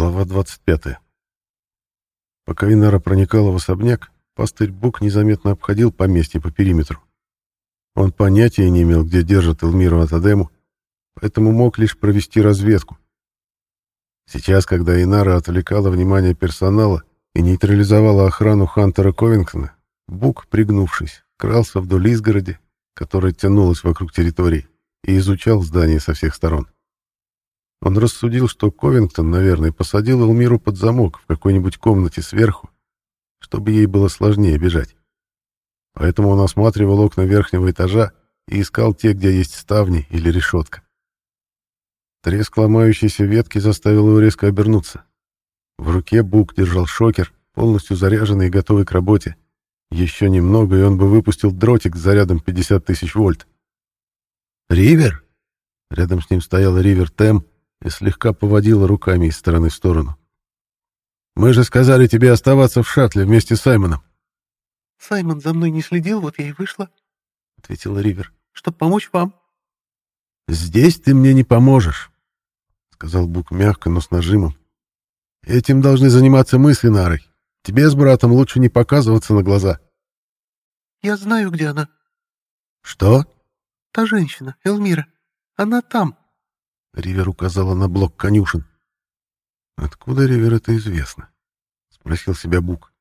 Глава 25. Пока Инара проникала в особняк, пастырь Бук незаметно обходил поместье по периметру. Он понятия не имел, где держат Элмиру Атадему, поэтому мог лишь провести разведку. Сейчас, когда Инара отвлекала внимание персонала и нейтрализовала охрану Хантера Ковингтона, Бук, пригнувшись, крался вдоль изгороди, которая тянулась вокруг территории, и изучал здание со всех сторон. Он рассудил, что Ковингтон, наверное, посадил Элмиру под замок в какой-нибудь комнате сверху, чтобы ей было сложнее бежать. Поэтому он осматривал окна верхнего этажа и искал те, где есть ставни или решетка. Треск ломающейся ветки заставил его резко обернуться. В руке Бук держал шокер, полностью заряженный и готовый к работе. Еще немного, и он бы выпустил дротик с зарядом 50 тысяч вольт. «Ривер?» Рядом с ним стоял Ривер Тем и слегка поводила руками из стороны в сторону. «Мы же сказали тебе оставаться в шаттле вместе с Саймоном». «Саймон за мной не следил, вот я и вышла», — ответила Ривер, — «чтобы помочь вам». «Здесь ты мне не поможешь», — сказал Бук мягко, но с нажимом. «Этим должны заниматься мы с Инарой. Тебе с братом лучше не показываться на глаза». «Я знаю, где она». «Что?» «Та женщина, Элмира. Она там». Ривер указала на блок конюшен. «Откуда Ривер это известно?» — спросил себя Бук.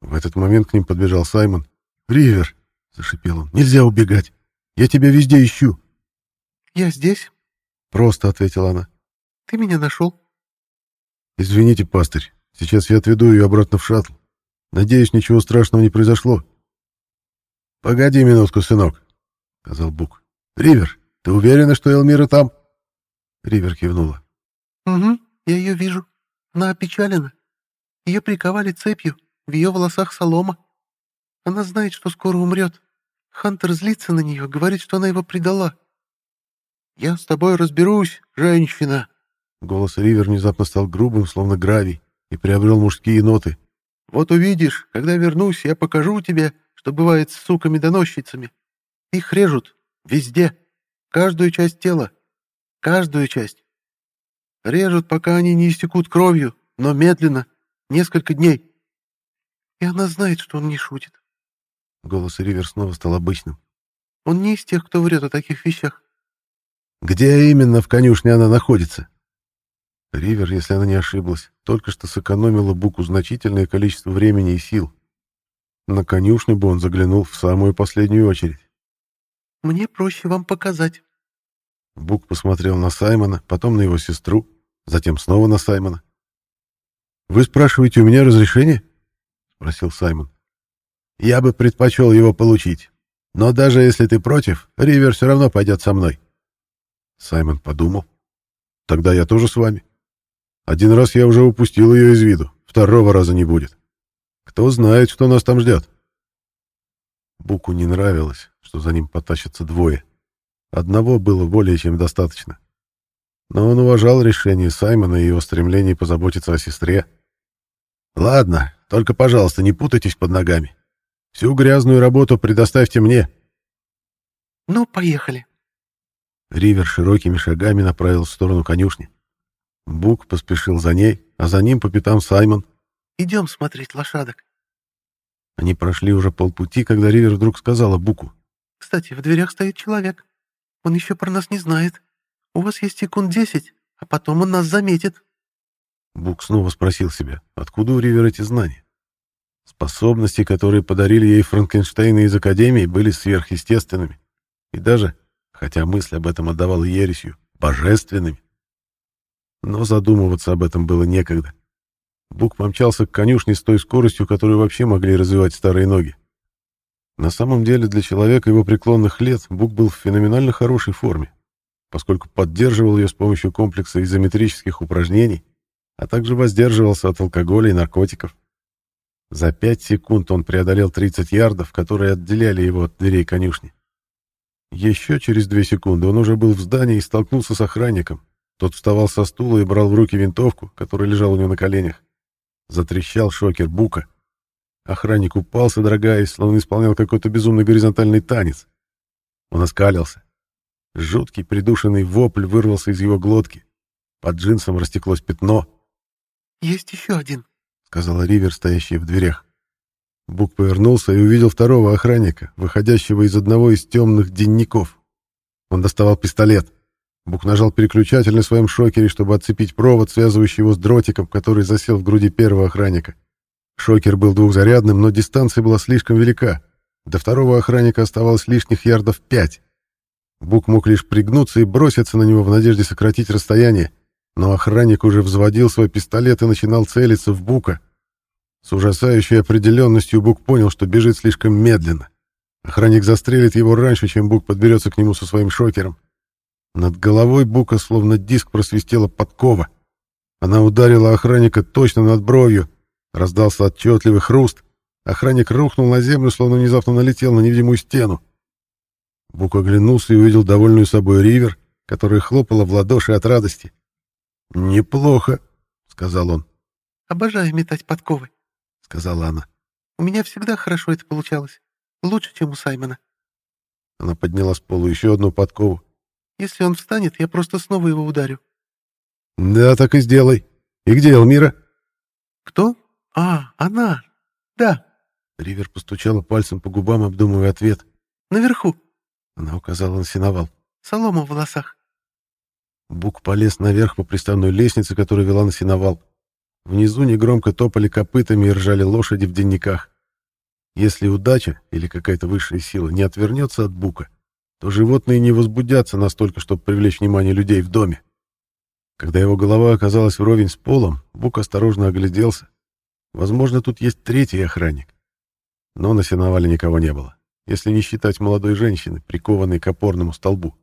В этот момент к ним подбежал Саймон. «Ривер!» — зашипел он. «Нельзя убегать! Я тебя везде ищу!» «Я здесь», — просто ответила она. «Ты меня нашел?» «Извините, пастырь, сейчас я отведу ее обратно в шаттл. Надеюсь, ничего страшного не произошло». «Погоди минутку, сынок», — сказал Бук. «Ривер, ты уверена, что Элмира там?» Ривер кивнула. «Угу, я ее вижу. Она опечалена. Ее приковали цепью, в ее волосах солома. Она знает, что скоро умрет. Хантер злится на нее, говорит, что она его предала. «Я с тобой разберусь, женщина!» Голос Ривер внезапно стал грубым, словно гравий, и приобрел мужские ноты. «Вот увидишь, когда вернусь, я покажу тебе, что бывает с суками-доносчицами. Их режут везде, каждую часть тела, каждую часть. Режут, пока они не истекут кровью, но медленно, несколько дней. И она знает, что он не шутит. Голос Ривер снова стал обычным. Он не из тех, кто врет о таких вещах. Где именно в конюшне она находится? Ривер, если она не ошиблась, только что сэкономила Буку значительное количество времени и сил. На конюшню бы он заглянул в самую последнюю очередь. «Мне проще вам показать». Бук посмотрел на Саймона, потом на его сестру, затем снова на Саймона. «Вы спрашиваете у меня разрешение?» — спросил Саймон. «Я бы предпочел его получить. Но даже если ты против, Ривер все равно пойдет со мной». Саймон подумал. «Тогда я тоже с вами. Один раз я уже упустил ее из виду, второго раза не будет. Кто знает, что нас там ждет?» Буку не нравилось, что за ним потащатся двое. Одного было более чем достаточно. Но он уважал решение Саймона и его стремление позаботиться о сестре. «Ладно, только, пожалуйста, не путайтесь под ногами. Всю грязную работу предоставьте мне». «Ну, поехали». Ривер широкими шагами направил в сторону конюшни. Бук поспешил за ней, а за ним по пятам Саймон. «Идем смотреть лошадок». Они прошли уже полпути, когда Ривер вдруг сказала Буку. «Кстати, в дверях стоит человек. Он еще про нас не знает. У вас есть секунд десять, а потом он нас заметит». Бук снова спросил себя, откуда у Ривер эти знания. Способности, которые подарили ей Франкенштейны из Академии, были сверхъестественными. И даже, хотя мысль об этом отдавала ересью, божественными. Но задумываться об этом было некогда. Бук помчался к конюшне с той скоростью, которую вообще могли развивать старые ноги. На самом деле, для человека его преклонных лет Бук был в феноменально хорошей форме, поскольку поддерживал ее с помощью комплекса изометрических упражнений, а также воздерживался от алкоголя и наркотиков. За пять секунд он преодолел 30 ярдов, которые отделяли его от дверей конюшни. Еще через две секунды он уже был в здании и столкнулся с охранником. Тот вставал со стула и брал в руки винтовку, которая лежала у него на коленях. Затрещал шокер Бука. Охранник упал, содрогаясь, словно исполнял какой-то безумный горизонтальный танец. Он оскалился. Жуткий придушенный вопль вырвался из его глотки. Под джинсом растеклось пятно. «Есть еще один», — сказала Ривер, стоящая в дверях. Бук повернулся и увидел второго охранника, выходящего из одного из темных денников. Он доставал пистолет. Бук нажал переключатель на своем шокере, чтобы отцепить провод, связывающий его с дротиком, который засел в груди первого охранника. Шокер был двухзарядным, но дистанция была слишком велика. До второго охранника оставалось лишних ярдов пять. Бук мог лишь пригнуться и броситься на него в надежде сократить расстояние, но охранник уже взводил свой пистолет и начинал целиться в Бука. С ужасающей определенностью Бук понял, что бежит слишком медленно. Охранник застрелит его раньше, чем Бук подберется к нему со своим шокером. Над головой Бука словно диск просвистела подкова. Она ударила охранника точно над бровью. Раздался отчетливый хруст. Охранник рухнул на землю, словно внезапно налетел на невидимую стену. Бук оглянулся и увидел довольную собой Ривер, которая хлопала в ладоши от радости. «Неплохо», — сказал он. «Обожаю метать подковы», — сказала она. «У меня всегда хорошо это получалось. Лучше, чем у Саймона». Она подняла с пола еще одну подкову. Если он встанет, я просто снова его ударю. Да, так и сделай. И где Элмира? Кто? А, она. Да. Ривер постучала пальцем по губам, обдумывая ответ. Наверху. Она указала на сеновал. Солома в волосах. Бук полез наверх по приставной лестнице, которая вела на сеновал. Внизу негромко топали копытами и ржали лошади в денниках. Если удача или какая-то высшая сила не отвернется от Бука, то животные не возбудятся настолько, чтобы привлечь внимание людей в доме. Когда его голова оказалась вровень с полом, Бук осторожно огляделся. Возможно, тут есть третий охранник. Но на сеновале никого не было, если не считать молодой женщины, прикованной к опорному столбу.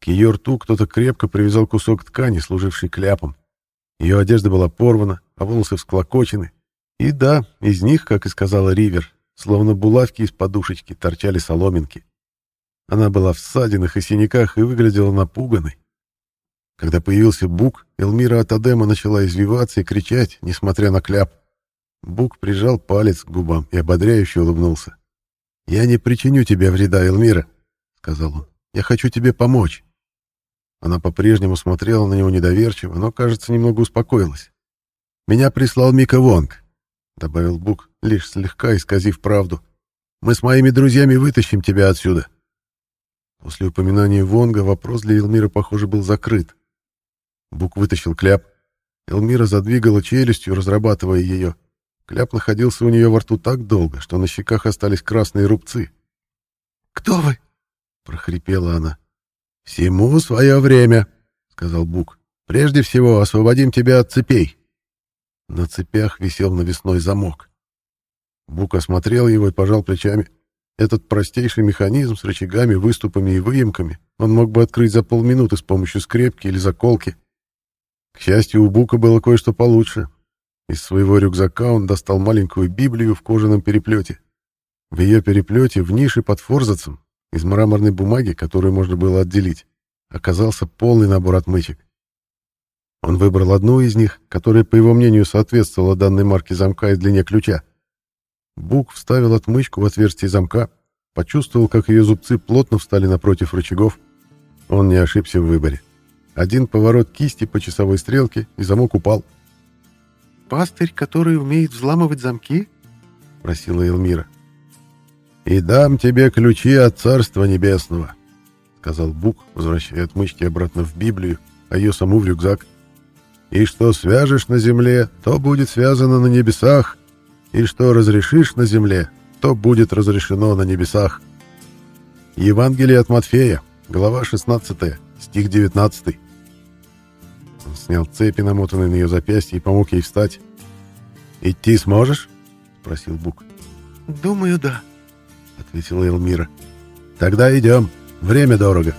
К ее рту кто-то крепко привязал кусок ткани, служивший кляпом. Ее одежда была порвана, а волосы всклокочены. И да, из них, как и сказала Ривер, словно булавки из подушечки, торчали соломинки. Она была в ссадинах и синяках и выглядела напуганной. Когда появился Бук, Элмира от Адема начала извиваться и кричать, несмотря на кляп. Бук прижал палец к губам и ободряюще улыбнулся. «Я не причиню тебе вреда, Элмира», — сказал он. «Я хочу тебе помочь». Она по-прежнему смотрела на него недоверчиво, но, кажется, немного успокоилась. «Меня прислал Мика Вонг», — добавил Бук, лишь слегка исказив правду. «Мы с моими друзьями вытащим тебя отсюда». После упоминания Вонга вопрос для Элмира, похоже, был закрыт. Бук вытащил кляп. Элмира задвигала челюстью, разрабатывая ее. Кляп находился у нее во рту так долго, что на щеках остались красные рубцы. «Кто вы?» — прохрипела она. «Всему свое время», — сказал Бук. «Прежде всего освободим тебя от цепей». На цепях висел навесной замок. Бук осмотрел его и пожал плечами. Этот простейший механизм с рычагами, выступами и выемками он мог бы открыть за полминуты с помощью скрепки или заколки. К счастью, у Бука было кое-что получше. Из своего рюкзака он достал маленькую Библию в кожаном переплете. В ее переплете, в нише под форзацем, из мраморной бумаги, которую можно было отделить, оказался полный набор отмычек. Он выбрал одну из них, которая, по его мнению, соответствовала данной марке замка и длине ключа. Бук вставил отмычку в отверстие замка, почувствовал, как ее зубцы плотно встали напротив рычагов. Он не ошибся в выборе. Один поворот кисти по часовой стрелке, и замок упал. «Пастырь, который умеет взламывать замки?» — просила Элмира. «И дам тебе ключи от Царства Небесного», — сказал Бук, возвращая отмычки обратно в Библию, а ее саму в рюкзак. «И что свяжешь на земле, то будет связано на небесах, и что разрешишь на земле, то будет разрешено на небесах. Евангелие от Матфея, глава 16, стих 19. Он снял цепи, намотанные на ее запястье, и помог ей встать. «Идти сможешь?» — спросил Бук. «Думаю, да», — ответила Элмира. «Тогда идем. Время дорого».